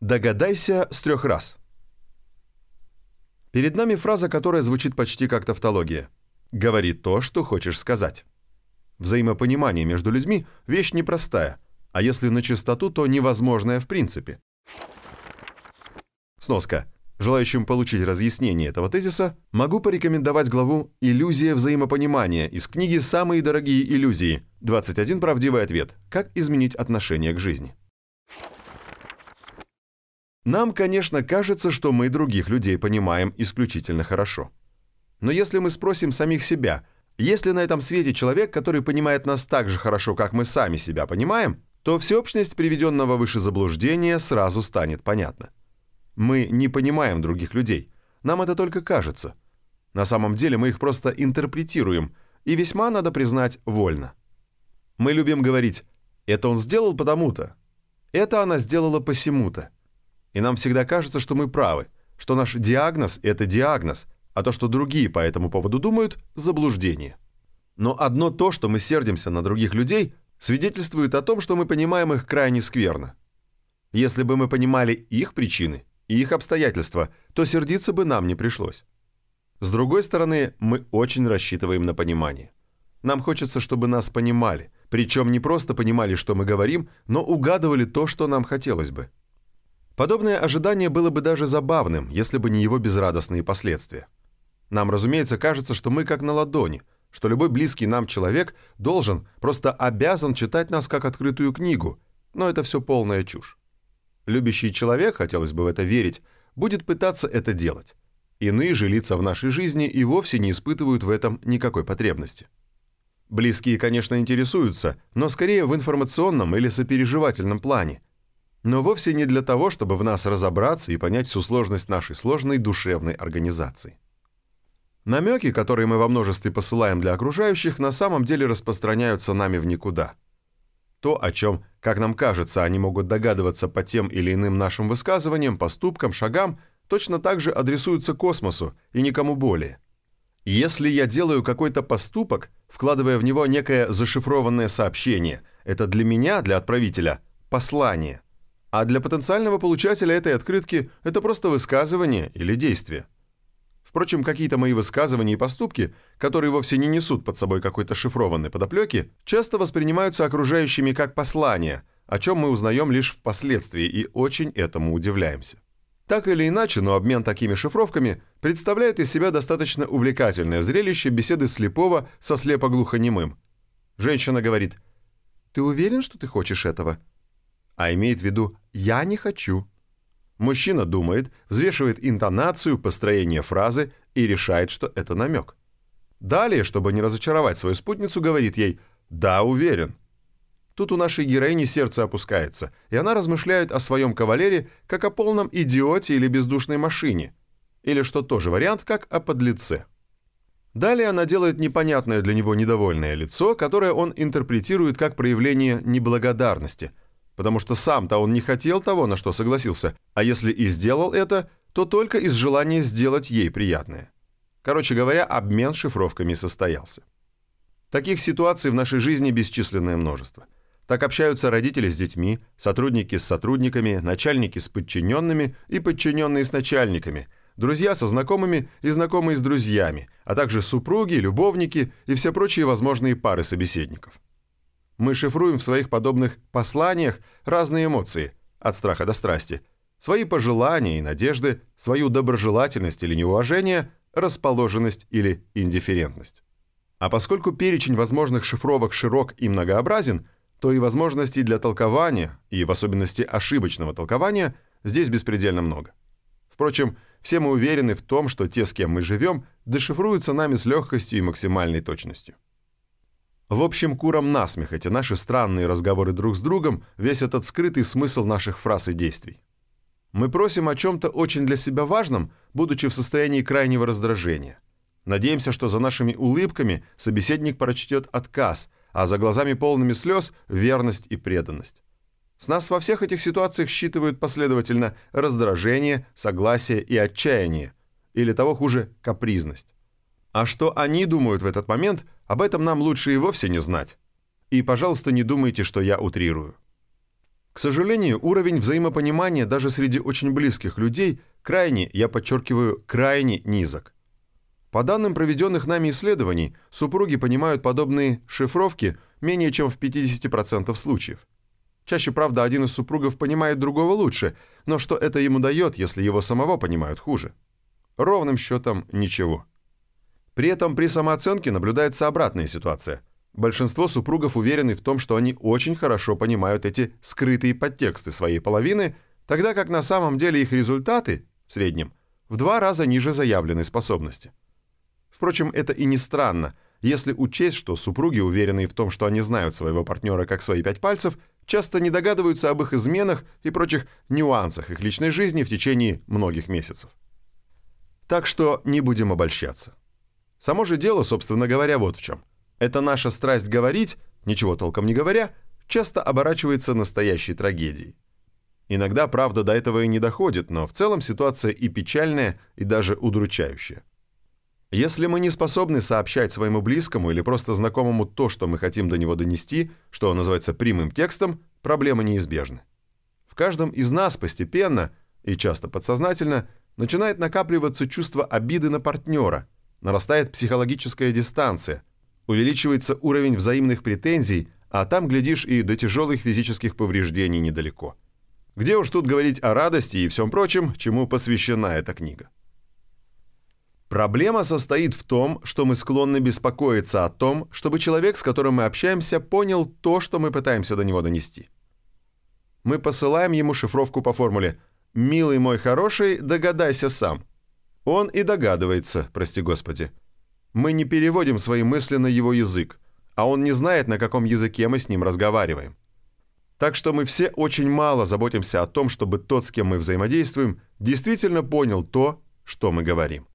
Догадайся с трех раз. Перед нами фраза, которая звучит почти как тавтология. «Говори то, что хочешь сказать». Взаимопонимание между людьми – вещь непростая, а если на чистоту, то невозможная в принципе. Сноска. Желающим получить разъяснение этого тезиса, могу порекомендовать главу «Иллюзия взаимопонимания» из книги «Самые дорогие иллюзии. 21 правдивый ответ. Как изменить отношение к жизни». Нам, конечно, кажется, что мы других людей понимаем исключительно хорошо. Но если мы спросим самих себя, есть ли на этом свете человек, который понимает нас так же хорошо, как мы сами себя понимаем, то всеобщность приведенного выше заблуждения сразу станет понятна. Мы не понимаем других людей, нам это только кажется. На самом деле мы их просто интерпретируем, и весьма, надо признать, вольно. Мы любим говорить «это он сделал потому-то», «это она сделала посему-то», и нам всегда кажется, что мы правы, что наш диагноз – это диагноз, а то, что другие по этому поводу думают – заблуждение. Но одно то, что мы сердимся на других людей, свидетельствует о том, что мы понимаем их крайне скверно. Если бы мы понимали их причины и их обстоятельства, то сердиться бы нам не пришлось. С другой стороны, мы очень рассчитываем на понимание. Нам хочется, чтобы нас понимали, причем не просто понимали, что мы говорим, но угадывали то, что нам хотелось бы. Подобное ожидание было бы даже забавным, если бы не его безрадостные последствия. Нам, разумеется, кажется, что мы как на ладони, что любой близкий нам человек должен, просто обязан читать нас как открытую книгу, но это все полная чушь. Любящий человек, хотелось бы в это верить, будет пытаться это делать. Иные же лица в нашей жизни и вовсе не испытывают в этом никакой потребности. Близкие, конечно, интересуются, но скорее в информационном или сопереживательном плане – но вовсе не для того, чтобы в нас разобраться и понять всю сложность нашей сложной душевной организации. Намеки, которые мы во множестве посылаем для окружающих, на самом деле распространяются нами в никуда. То, о чем, как нам кажется, они могут догадываться по тем или иным нашим высказываниям, поступкам, шагам, точно так же адресуются космосу и никому более. Если я делаю какой-то поступок, вкладывая в него некое зашифрованное сообщение, это для меня, для отправителя, послание – а для потенциального получателя этой открытки это просто высказывание или действие. Впрочем, какие-то мои высказывания и поступки, которые вовсе не несут под собой какой-то шифрованной подоплеки, часто воспринимаются окружающими как послание, о чем мы узнаем лишь впоследствии и очень этому удивляемся. Так или иначе, но обмен такими шифровками представляет из себя достаточно увлекательное зрелище беседы слепого со слепоглухонемым. Женщина говорит «Ты уверен, что ты хочешь этого?» А имеет в виду «я не хочу». Мужчина думает, взвешивает интонацию, построение фразы и решает, что это намек. Далее, чтобы не разочаровать свою спутницу, говорит ей «да, уверен». Тут у нашей героини сердце опускается, и она размышляет о своем кавалере как о полном идиоте или бездушной машине, или, что тоже вариант, как о подлеце. Далее она делает непонятное для него недовольное лицо, которое он интерпретирует как проявление неблагодарности – потому что сам-то он не хотел того, на что согласился, а если и сделал это, то только из желания сделать ей приятное. Короче говоря, обмен шифровками состоялся. Таких ситуаций в нашей жизни бесчисленное множество. Так общаются родители с детьми, сотрудники с сотрудниками, начальники с подчиненными и подчиненные с начальниками, друзья со знакомыми и знакомые с друзьями, а также супруги, любовники и все прочие возможные пары собеседников. Мы шифруем в своих подобных посланиях разные эмоции, от страха до страсти, свои пожелания и надежды, свою доброжелательность или неуважение, расположенность или индифферентность. А поскольку перечень возможных шифровок широк и многообразен, то и возможностей для толкования, и в особенности ошибочного толкования, здесь беспредельно много. Впрочем, все мы уверены в том, что те, с кем мы живем, дешифруются нами с легкостью и максимальной точностью. В общем, курам насмех эти наши странные разговоры друг с другом, весь этот скрытый смысл наших фраз и действий. Мы просим о чем-то очень для себя важном, будучи в состоянии крайнего раздражения. Надеемся, что за нашими улыбками собеседник прочтет отказ, а за глазами полными слез – верность и преданность. С нас во всех этих ситуациях считывают последовательно раздражение, согласие и отчаяние, или того хуже – капризность. А что они думают в этот момент, об этом нам лучше и вовсе не знать. И, пожалуйста, не думайте, что я утрирую. К сожалению, уровень взаимопонимания даже среди очень близких людей крайне, я подчеркиваю, крайне низок. По данным проведенных нами исследований, супруги понимают подобные шифровки менее чем в 50% случаев. Чаще, правда, один из супругов понимает другого лучше, но что это ему дает, если его самого понимают хуже? Ровным счетом ничего. При этом при самооценке наблюдается обратная ситуация. Большинство супругов уверены в том, что они очень хорошо понимают эти скрытые подтексты своей половины, тогда как на самом деле их результаты, в среднем, в два раза ниже заявленной способности. Впрочем, это и не странно, если учесть, что супруги, уверенные в том, что они знают своего партнера как свои пять пальцев, часто не догадываются об их изменах и прочих нюансах их личной жизни в течение многих месяцев. Так что не будем обольщаться. Само же дело, собственно говоря, вот в чем. Это наша страсть говорить, ничего толком не говоря, часто оборачивается настоящей трагедией. Иногда, правда, до этого и не доходит, но в целом ситуация и печальная, и даже удручающая. Если мы не способны сообщать своему близкому или просто знакомому то, что мы хотим до него донести, что называется прямым текстом, проблемы неизбежны. В каждом из нас постепенно, и часто подсознательно, начинает накапливаться чувство обиды на партнера, нарастает психологическая дистанция, увеличивается уровень взаимных претензий, а там, глядишь, и до тяжелых физических повреждений недалеко. Где уж тут говорить о радости и всем прочем, чему посвящена эта книга. Проблема состоит в том, что мы склонны беспокоиться о том, чтобы человек, с которым мы общаемся, понял то, что мы пытаемся до него донести. Мы посылаем ему шифровку по формуле «Милый мой хороший, догадайся сам». Он и догадывается, прости господи. Мы не переводим свои мысли на его язык, а он не знает, на каком языке мы с ним разговариваем. Так что мы все очень мало заботимся о том, чтобы тот, с кем мы взаимодействуем, действительно понял то, что мы говорим.